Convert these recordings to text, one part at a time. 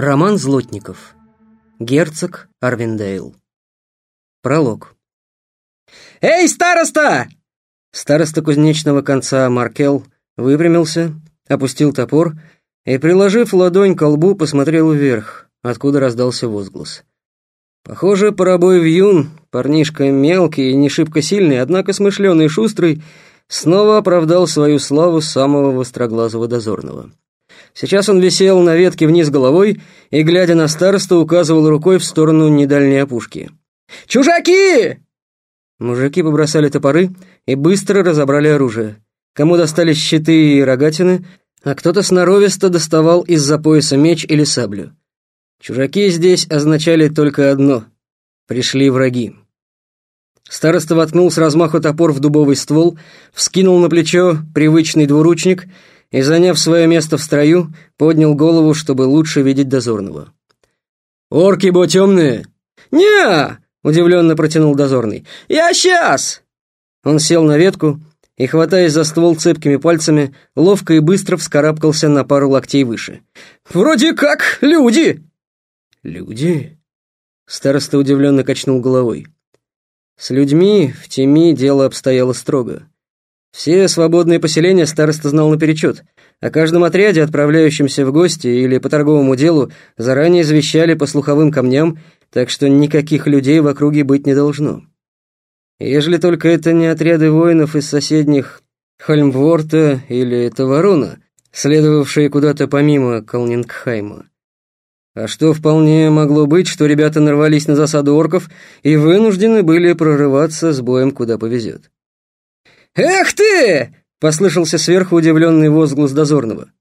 Роман Злотников. Герцог Арвиндейл. Пролог. «Эй, староста!» Староста кузнечного конца Маркел выпрямился, опустил топор и, приложив ладонь к лбу, посмотрел вверх, откуда раздался возглас. Похоже, парабой Вьюн, парнишка мелкий и не шибко сильный, однако смышленый и шустрый, снова оправдал свою славу самого востроглазого дозорного. Сейчас он висел на ветке вниз головой и, глядя на старосту, указывал рукой в сторону недальней опушки. «Чужаки!» Мужики побросали топоры и быстро разобрали оружие. Кому достались щиты и рогатины, а кто-то сноровисто доставал из-за пояса меч или саблю. Чужаки здесь означали только одно — пришли враги. Староста воткнул с размаху топор в дубовый ствол, вскинул на плечо привычный двуручник — и, заняв свое место в строю, поднял голову, чтобы лучше видеть дозорного. «Орки, бо темные!» «Не!» — удивленно протянул дозорный. «Я сейчас!» Он сел на ветку и, хватаясь за ствол цепкими пальцами, ловко и быстро вскарабкался на пару локтей выше. «Вроде как люди!» «Люди?» Староста удивленно качнул головой. С людьми в теми дело обстояло строго. Все свободные поселения староста знал наперечет. О каждом отряде, отправляющемся в гости или по торговому делу, заранее извещали по слуховым камням, так что никаких людей в округе быть не должно. Ежели только это не отряды воинов из соседних Хольмворта или Таварона, следовавшие куда-то помимо Калнингхайма. А что вполне могло быть, что ребята нарвались на засаду орков и вынуждены были прорываться с боем куда повезет. «Эх ты!» — послышался сверху удивленный возглас дозорного.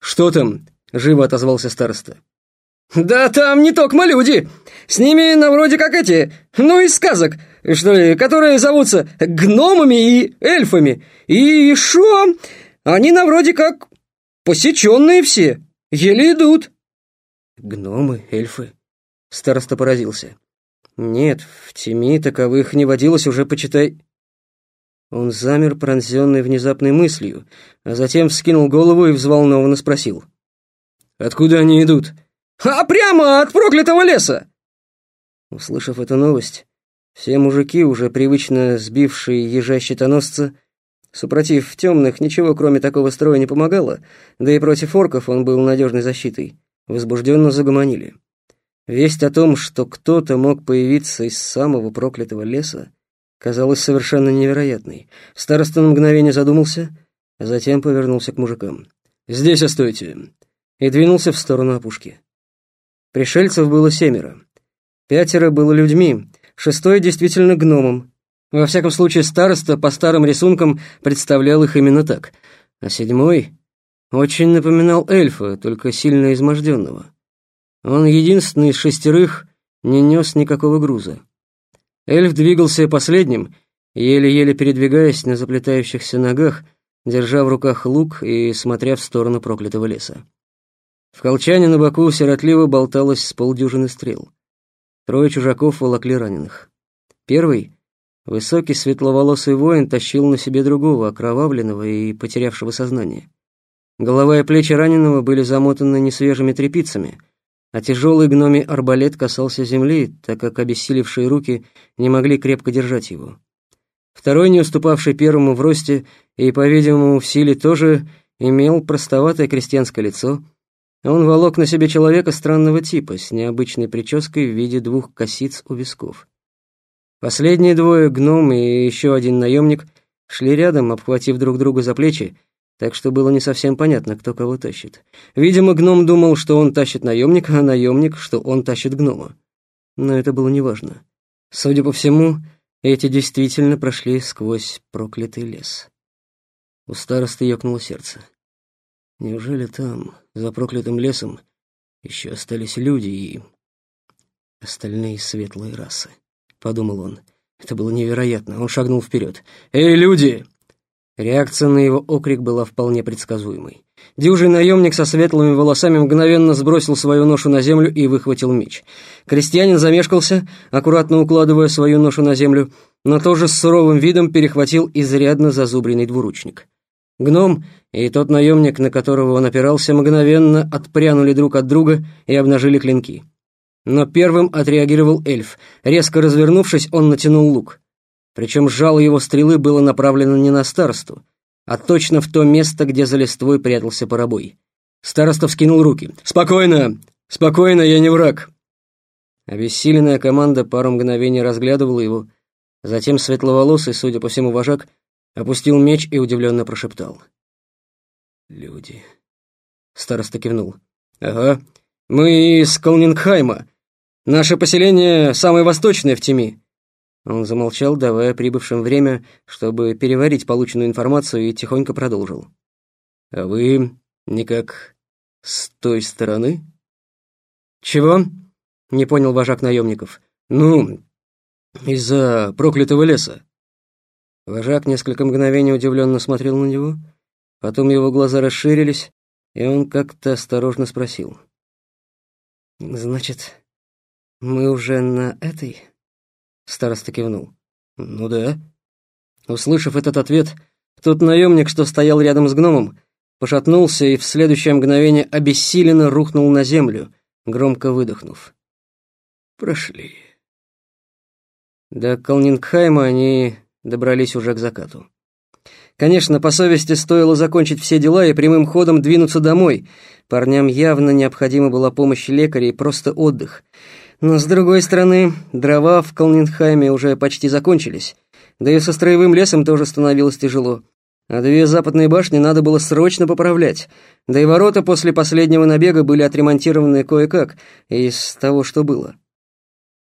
«Что там?» — живо отозвался староста. «Да там не только люди! С ними на вроде как эти, ну, из сказок, что ли, которые зовутся гномами и эльфами. И шо? Они на вроде как посеченные все, еле идут». «Гномы, эльфы?» — староста поразился. «Нет, в Тими таковых не водилось уже, почитай, он замер, пронзенный внезапной мыслью, а затем вскинул голову и взволнованно спросил. «Откуда они идут?» «А прямо от проклятого леса!» Услышав эту новость, все мужики, уже привычно сбившие ежа-щитоносца, супротив темных ничего кроме такого строя не помогало, да и против орков он был надежной защитой, возбужденно загомонили. Весть о том, что кто-то мог появиться из самого проклятого леса, казалась совершенно невероятной. Староста на мгновение задумался, а затем повернулся к мужикам. «Здесь остойте!» и двинулся в сторону опушки. Пришельцев было семеро. Пятеро было людьми, шестой действительно гномом. Во всяком случае, староста по старым рисункам представлял их именно так, а седьмой очень напоминал эльфа, только сильно изможденного. Он единственный из шестерых не нес никакого груза. Эльф двигался последним, еле-еле передвигаясь на заплетающихся ногах, держа в руках лук и смотря в сторону проклятого леса. В колчане на боку сиротливо болталось с полдюжины стрел. Трое чужаков волокли раненых. Первый, высокий светловолосый воин, тащил на себе другого, окровавленного и потерявшего сознание. Голова и плечи раненого были замотаны несвежими тряпицами — а тяжелый гномий арбалет касался земли, так как обессилевшие руки не могли крепко держать его. Второй, не уступавший первому в росте и, по-видимому, в силе тоже, имел простоватое крестьянское лицо. Он волок на себе человека странного типа, с необычной прической в виде двух косиц у висков. Последние двое, гном и еще один наемник, шли рядом, обхватив друг друга за плечи, так что было не совсем понятно, кто кого тащит. Видимо, гном думал, что он тащит наемника, а наемник, что он тащит гнома. Но это было неважно. Судя по всему, эти действительно прошли сквозь проклятый лес. У старосты ёкнуло сердце. Неужели там, за проклятым лесом, еще остались люди и... остальные светлые расы? Подумал он. Это было невероятно. Он шагнул вперед. «Эй, люди!» Реакция на его окрик была вполне предсказуемой. Дюжий наемник со светлыми волосами мгновенно сбросил свою ношу на землю и выхватил меч. Крестьянин замешкался, аккуратно укладывая свою ношу на землю, но тоже с суровым видом перехватил изрядно зазубренный двуручник. Гном и тот наемник, на которого он опирался, мгновенно отпрянули друг от друга и обнажили клинки. Но первым отреагировал эльф. Резко развернувшись, он натянул лук. Причем жало его стрелы было направлено не на старосту, а точно в то место, где за листвой прятался парабой. Староста вскинул руки. «Спокойно! Спокойно, я не враг!» Обессиленная команда пару мгновений разглядывала его, затем светловолосый, судя по всему, вожак, опустил меч и удивленно прошептал. «Люди». Староста кивнул. «Ага, мы из Колнингхайма. Наше поселение самое восточное в Тими». Он замолчал, давая прибывшим время, чтобы переварить полученную информацию, и тихонько продолжил. «А вы никак с той стороны?» «Чего?» — не понял вожак наемников. «Ну, из-за проклятого леса». Вожак несколько мгновений удивленно смотрел на него, потом его глаза расширились, и он как-то осторожно спросил. «Значит, мы уже на этой?» Староста кивнул. «Ну да». Услышав этот ответ, тот наемник, что стоял рядом с гномом, пошатнулся и в следующее мгновение обессиленно рухнул на землю, громко выдохнув. «Прошли». До Колнингхайма они добрались уже к закату. Конечно, по совести стоило закончить все дела и прямым ходом двинуться домой. Парням явно необходима была помощь лекаря и просто отдых. Но, с другой стороны, дрова в Колнингхайме уже почти закончились. Да и со строевым лесом тоже становилось тяжело. А две западные башни надо было срочно поправлять. Да и ворота после последнего набега были отремонтированы кое-как из того, что было.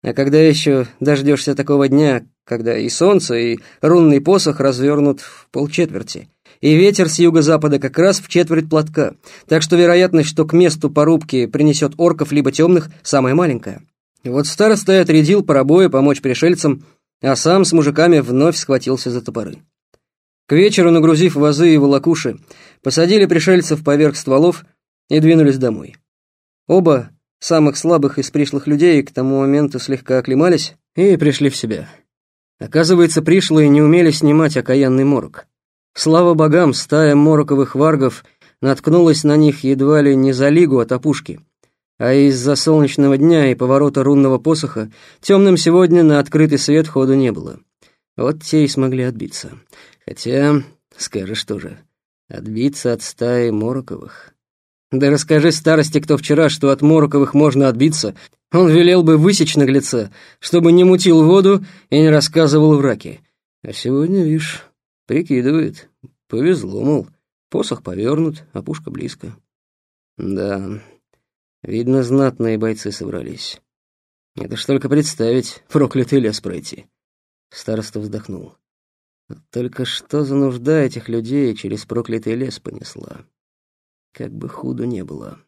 А когда еще дождешься такого дня, когда и солнце, и рунный посох развернут в полчетверти, и ветер с юго-запада как раз в четверть платка, так что вероятность, что к месту порубки принесет орков либо темных, самая маленькая. Вот староста и отрядил парабоя помочь пришельцам, а сам с мужиками вновь схватился за топоры. К вечеру, нагрузив вазы и волокуши, посадили пришельцев поверх стволов и двинулись домой. Оба самых слабых из пришлых людей к тому моменту слегка оклемались и пришли в себя. Оказывается, пришлые не умели снимать окаянный морок. Слава богам, стая мороковых варгов наткнулась на них едва ли не за лигу от опушки, а из-за солнечного дня и поворота рунного посоха темным сегодня на открытый свет ходу не было. Вот те и смогли отбиться. Хотя, скажешь тоже, отбиться от стаи мороковых... Да расскажи старости, кто вчера, что от Мороковых можно отбиться. Он велел бы высечь наглеца, чтобы не мутил воду и не рассказывал враки. А сегодня, видишь, прикидывает. Повезло, мол, посох повернут, а пушка близко. Да, видно, знатные бойцы собрались. Это ж только представить, проклятый лес пройти. Староста вздохнул. Только что за нужда этих людей через проклятый лес понесла? Как бы худо не было.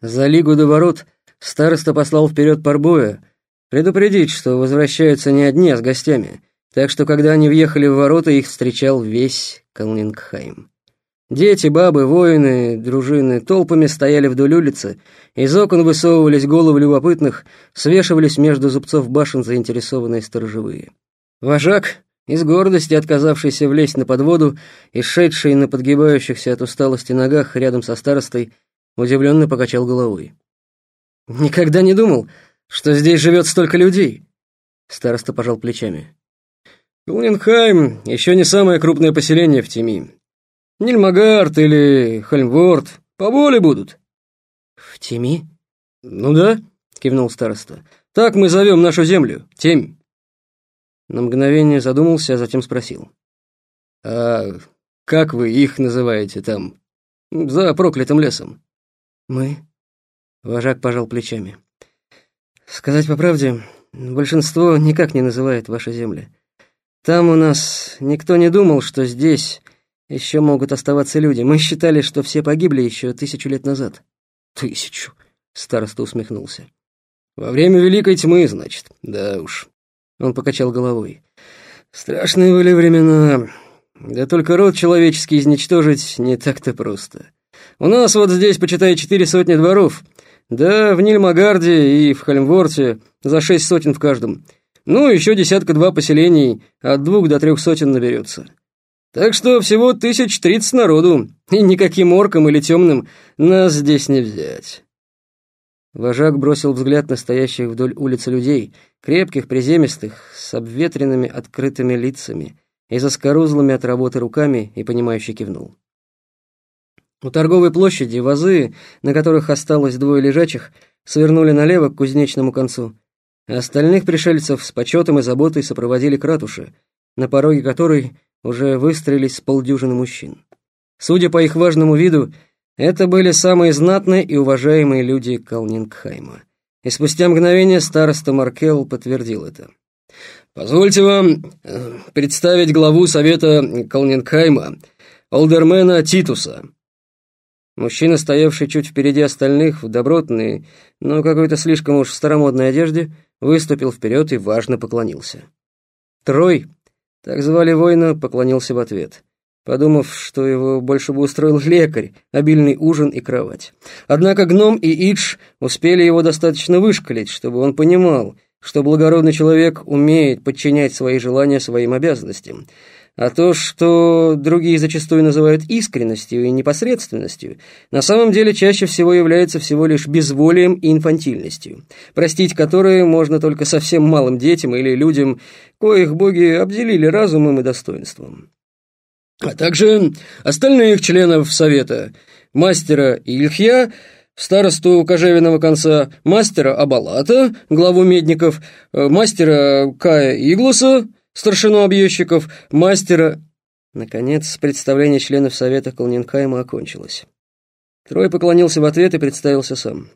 За лигу до ворот староста послал вперед Парбоя предупредить, что возвращаются не одни, а с гостями, так что когда они въехали в ворота, их встречал весь Калнингхайм. Дети, бабы, воины, дружины толпами стояли вдоль улицы, из окон высовывались головы любопытных, свешивались между зубцов башен заинтересованные сторожевые. Вожак, из гордости отказавшийся влезть на подводу и шедший на подгибающихся от усталости ногах рядом со старостой, удивленно покачал головой. «Никогда не думал, что здесь живет столько людей!» Староста пожал плечами. «Кулнинхайм еще не самое крупное поселение в Тими. Нильмагард или Хальмворд поболе будут». «В Тими?» «Ну да», — кивнул староста. «Так мы зовем нашу землю, Темь». На мгновение задумался, а затем спросил. «А как вы их называете там, за проклятым лесом?» «Мы?» Вожак пожал плечами. «Сказать по правде, большинство никак не называет ваши земли. Там у нас никто не думал, что здесь еще могут оставаться люди. Мы считали, что все погибли еще тысячу лет назад». «Тысячу?» — староста усмехнулся. «Во время Великой Тьмы, значит, да уж». Он покачал головой. «Страшные были времена. Да только род человеческий изничтожить не так-то просто. У нас вот здесь, почитай, четыре сотни дворов. Да в Нильмагарде и в Хальмворте за шесть сотен в каждом. Ну, еще десятка-два поселений, от двух до трех сотен наберется. Так что всего тысяч тридцать народу, и никаким оркам или темным нас здесь не взять». Вожак бросил взгляд на стоящих вдоль улицы людей, крепких, приземистых, с обветренными открытыми лицами и заскорузлыми от работы руками, и понимающе кивнул. У торговой площади вазы, на которых осталось двое лежачих, свернули налево к кузнечному концу, остальных пришельцев с почетом и заботой сопроводили к ратуше, на пороге которой уже выстроились с полдюжины мужчин. Судя по их важному виду, это были самые знатные и уважаемые люди Калнингхайма. И спустя мгновение староста Маркел подтвердил это. «Позвольте вам э, представить главу совета Калнингхайма, Алдермена Титуса», Мужчина, стоявший чуть впереди остальных, в добротной, но какой-то слишком уж старомодной одежде, выступил вперед и важно поклонился. Трой, так звали воина, поклонился в ответ, подумав, что его больше бы устроил лекарь, обильный ужин и кровать. Однако гном и Идж успели его достаточно вышкалить, чтобы он понимал, что благородный человек умеет подчинять свои желания своим обязанностям, а то, что другие зачастую называют искренностью и непосредственностью, на самом деле чаще всего является всего лишь безволием и инфантильностью, простить которые можно только совсем малым детям или людям, коих боги обделили разумом и достоинством. А также остальных членов Совета, мастера Ильхья, старосту Кожевиного конца, мастера Абалата, главу медников, мастера Кая Иглуса, старшину объездчиков, мастера...» Наконец, представление членов Совета Колнинкайма окончилось. Трой поклонился в ответ и представился сам.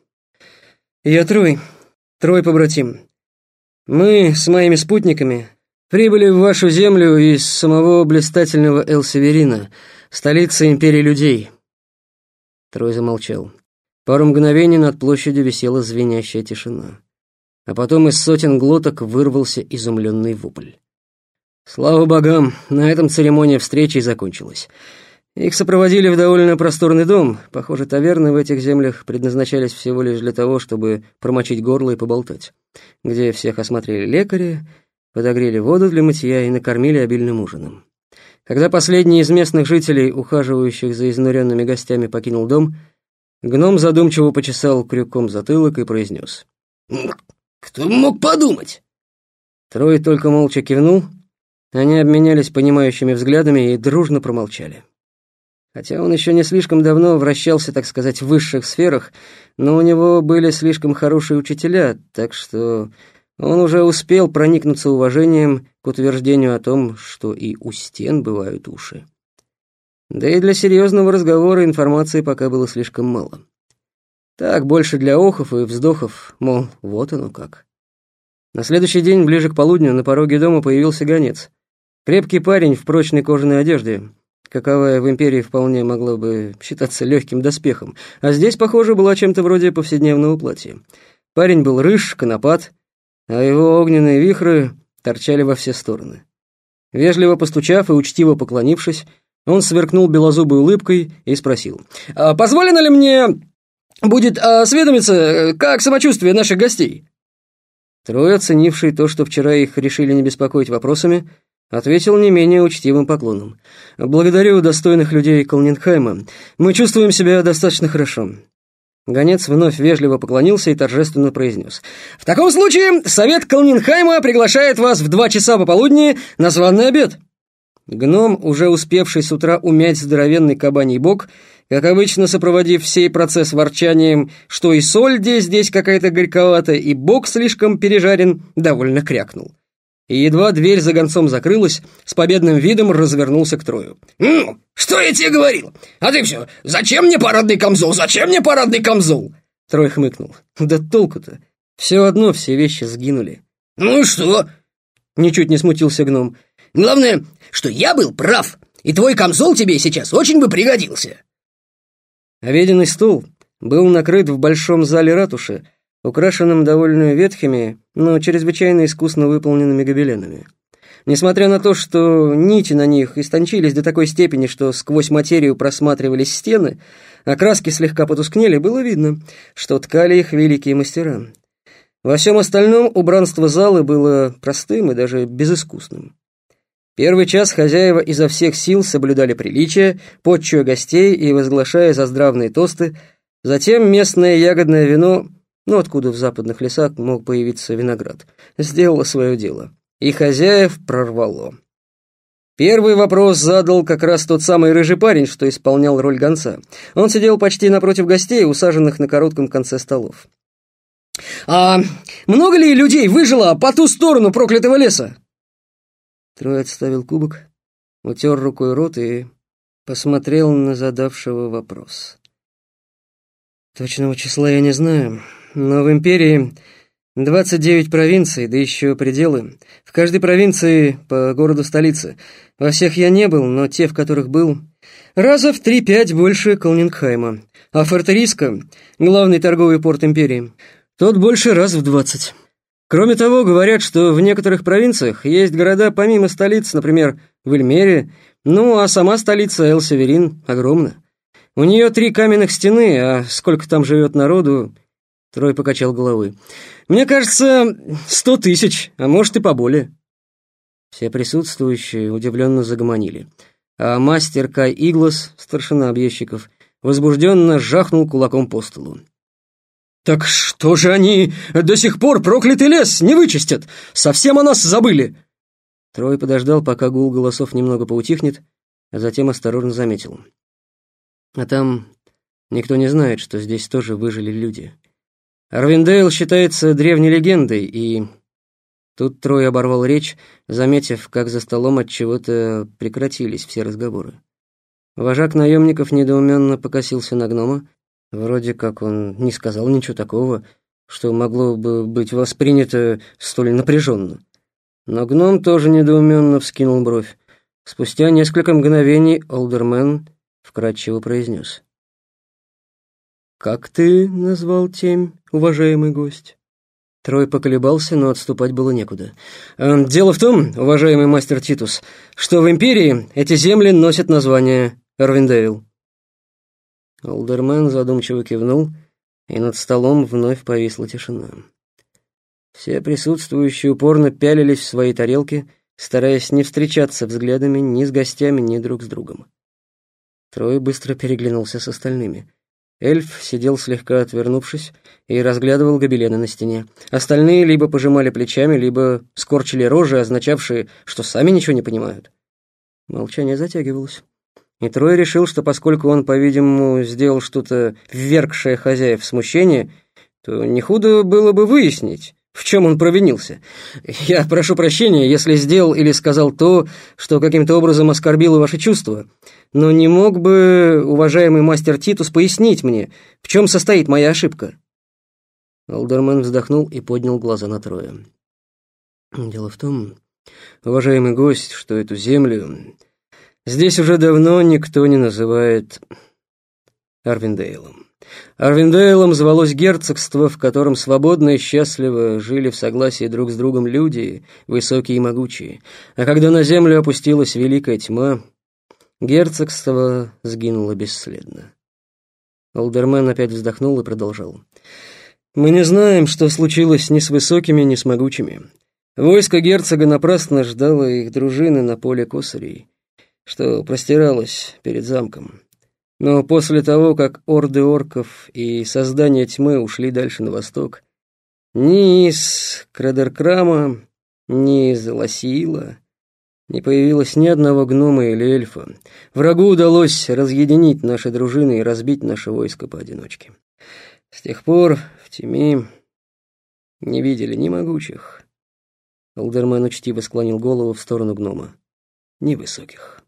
«Я Трой, Трой побратим. Мы с моими спутниками прибыли в вашу землю из самого блистательного Эл-Северина, столицы Империи Людей». Трой замолчал. Пару мгновений над площадью висела звенящая тишина. А потом из сотен глоток вырвался изумленный вопль. Слава богам, на этом церемония встречи закончилась. Их сопроводили в довольно просторный дом. Похоже, таверны в этих землях предназначались всего лишь для того, чтобы промочить горло и поболтать. Где всех осмотрели лекари, подогрели воду для мытья и накормили обильным ужином. Когда последний из местных жителей, ухаживающих за изнуренными гостями, покинул дом, гном задумчиво почесал крюком затылок и произнес. «Кто мог подумать?» Трой только молча кивнул, они обменялись понимающими взглядами и дружно промолчали. Хотя он еще не слишком давно вращался, так сказать, в высших сферах, но у него были слишком хорошие учителя, так что он уже успел проникнуться уважением к утверждению о том, что и у стен бывают уши. Да и для серьезного разговора информации пока было слишком мало. Так, больше для охов и вздохов, мол, вот оно как. На следующий день, ближе к полудню, на пороге дома появился гонец. Крепкий парень в прочной кожаной одежде, каковая в империи вполне могла бы считаться легким доспехом, а здесь, похоже, была чем-то вроде повседневного платья. Парень был рыж, конопат, а его огненные вихры торчали во все стороны. Вежливо постучав и учтиво поклонившись, он сверкнул белозубой улыбкой и спросил, «А «Позволено ли мне будет осведомиться, как самочувствие наших гостей?» Трое, оценивший то, что вчера их решили не беспокоить вопросами, Ответил не менее учтивым поклоном. «Благодарю достойных людей Колнингхайма. Мы чувствуем себя достаточно хорошо». Гонец вновь вежливо поклонился и торжественно произнес. «В таком случае совет Колнингхайма приглашает вас в два часа пополудни на званый обед». Гном, уже успевший с утра умять здоровенный кабаний бок, как обычно сопроводив сей процесс ворчанием, что и соль здесь, здесь какая-то горьковатая, и бок слишком пережарен, довольно крякнул и едва дверь за гонцом закрылась, с победным видом развернулся к Трою. «Ну, что я тебе говорил? А ты все, зачем мне парадный камзол, зачем мне парадный камзол?» Трой хмыкнул. «Да толку-то, все одно все вещи сгинули». «Ну и что?» Ничуть не смутился гном. «Главное, что я был прав, и твой камзол тебе сейчас очень бы пригодился». Обеденный стол был накрыт в большом зале ратуши, украшенным довольно ветхими, но чрезвычайно искусно выполненными гобеленами. Несмотря на то, что нити на них истончились до такой степени, что сквозь материю просматривались стены, а краски слегка потускнели, было видно, что ткали их великие мастера. Во всем остальном убранство залы было простым и даже безыскусным. Первый час хозяева изо всех сил соблюдали приличие, подчуя гостей и возглашая за здравные тосты. Затем местное ягодное вино, ну откуда в западных лесах мог появиться виноград, сделало свое дело. И хозяев прорвало. Первый вопрос задал как раз тот самый рыжий парень, что исполнял роль гонца. Он сидел почти напротив гостей, усаженных на коротком конце столов. «А много ли людей выжило по ту сторону проклятого леса?» Трой отставил кубок, утер рукой рот и посмотрел на задавшего вопрос. «Точного числа я не знаю, но в Империи 29 провинций, да еще пределы. В каждой провинции по городу-столице. Во всех я не был, но те, в которых был, раза в 3-5 больше Колнингхайма. А Фортериска — главный торговый порт империи. Тот больше раз в 20. Кроме того, говорят, что в некоторых провинциях есть города помимо столиц, например, в Эльмере, ну а сама столица Эл-Северин огромна. У нее три каменных стены, а сколько там живет народу, Трой покачал головой. «Мне кажется, сто тысяч, а может и поболее». Все присутствующие удивленно загомонили. А мастер Кай Иглас, старшина объездчиков, возбужденно жахнул кулаком по столу. «Так что же они до сих пор проклятый лес не вычистят? Совсем о нас забыли!» Трой подождал, пока гул голосов немного поутихнет, а затем осторожно заметил. «А там никто не знает, что здесь тоже выжили люди. Арвиндейл считается древней легендой, и... Тут Трой оборвал речь, заметив, как за столом от чего-то прекратились все разговоры. Вожак наемников недоуменно покосился на гнома. Вроде как он не сказал ничего такого, что могло бы быть воспринято столь напряженно. Но гном тоже недоуменно вскинул бровь. Спустя несколько мгновений Олдермен вкратчиво произнес. «Как ты назвал темь, уважаемый гость?» Трой поколебался, но отступать было некуда. «Э, «Дело в том, уважаемый мастер Титус, что в Империи эти земли носят название Эрвиндейл». Олдермен задумчиво кивнул, и над столом вновь повисла тишина. Все присутствующие упорно пялились в свои тарелки, стараясь не встречаться взглядами ни с гостями, ни друг с другом. Трой быстро переглянулся с остальными — Эльф сидел слегка отвернувшись и разглядывал гобелены на стене. Остальные либо пожимали плечами, либо скорчили рожи, означавшие, что сами ничего не понимают. Молчание затягивалось. И Трой решил, что поскольку он, по-видимому, сделал что-то ввергшее хозяев в смущение, то не худо было бы выяснить, в чем он провинился. Я прошу прощения, если сделал или сказал то, что каким-то образом оскорбило ваши чувства. Но не мог бы уважаемый мастер Титус пояснить мне, в чем состоит моя ошибка?» Алдерман вздохнул и поднял глаза на Троя. «Дело в том, уважаемый гость, что эту землю здесь уже давно никто не называет Арвиндейлом. Арвиндейлом звалось герцогство, в котором свободно и счастливо жили в согласии друг с другом люди, высокие и могучие. А когда на землю опустилась великая тьма, герцогство сгинуло бесследно. Олдермен опять вздохнул и продолжал. «Мы не знаем, что случилось ни с высокими, ни с могучими. Войско герцога напрасно ждало их дружины на поле косарей, что простиралось перед замком. Но после того, как орды орков и создание тьмы ушли дальше на восток, ни из Крадеркрама, ни из Лосиила не появилось ни одного гнома или эльфа. Врагу удалось разъединить наши дружины и разбить наше войско поодиночке. С тех пор в тьме не видели ни могучих. Алдермен учтиво склонил голову в сторону гнома. Ни высоких.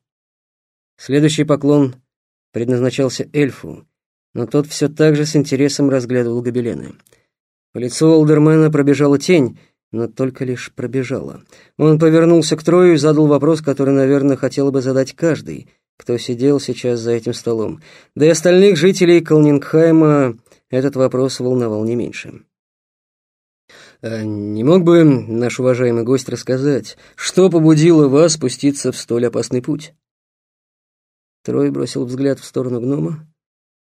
Следующий поклон предназначался эльфу, но тот все так же с интересом разглядывал гобелены. По лицу Олдермена пробежала тень, но только лишь пробежала. Он повернулся к Трою и задал вопрос, который, наверное, хотел бы задать каждый, кто сидел сейчас за этим столом. Да и остальных жителей Колнингхайма этот вопрос волновал не меньше. «А «Не мог бы наш уважаемый гость рассказать, что побудило вас спуститься в столь опасный путь?» Трой бросил взгляд в сторону гнома,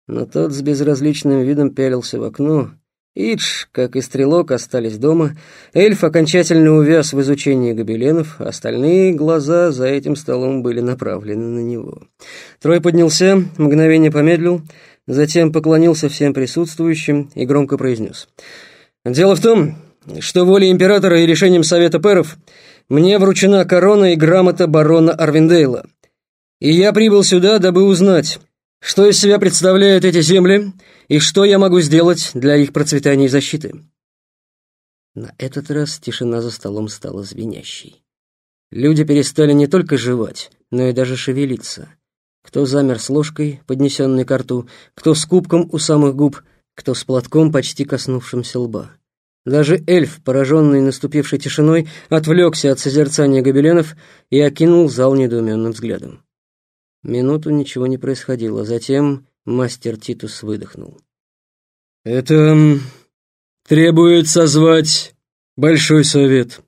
но тот с безразличным видом пялился в окно, Идж, как и Стрелок, остались дома. Эльф окончательно увяз в изучении гобеленов, остальные глаза за этим столом были направлены на него. Трой поднялся, мгновение помедлил, затем поклонился всем присутствующим и громко произнес. «Дело в том, что волей императора и решением Совета Пэров мне вручена корона и грамота барона Арвиндейла. И я прибыл сюда, дабы узнать, что из себя представляют эти земли и что я могу сделать для их процветания и защиты. На этот раз тишина за столом стала звенящей. Люди перестали не только жевать, но и даже шевелиться. Кто замер с ложкой, поднесенной к рту, кто с кубком у самых губ, кто с платком, почти коснувшимся лба. Даже эльф, пораженный наступившей тишиной, отвлекся от созерцания гобеленов и окинул зал недоуменным взглядом. Минуту ничего не происходило, затем мастер Титус выдохнул. «Это требует созвать большой совет»,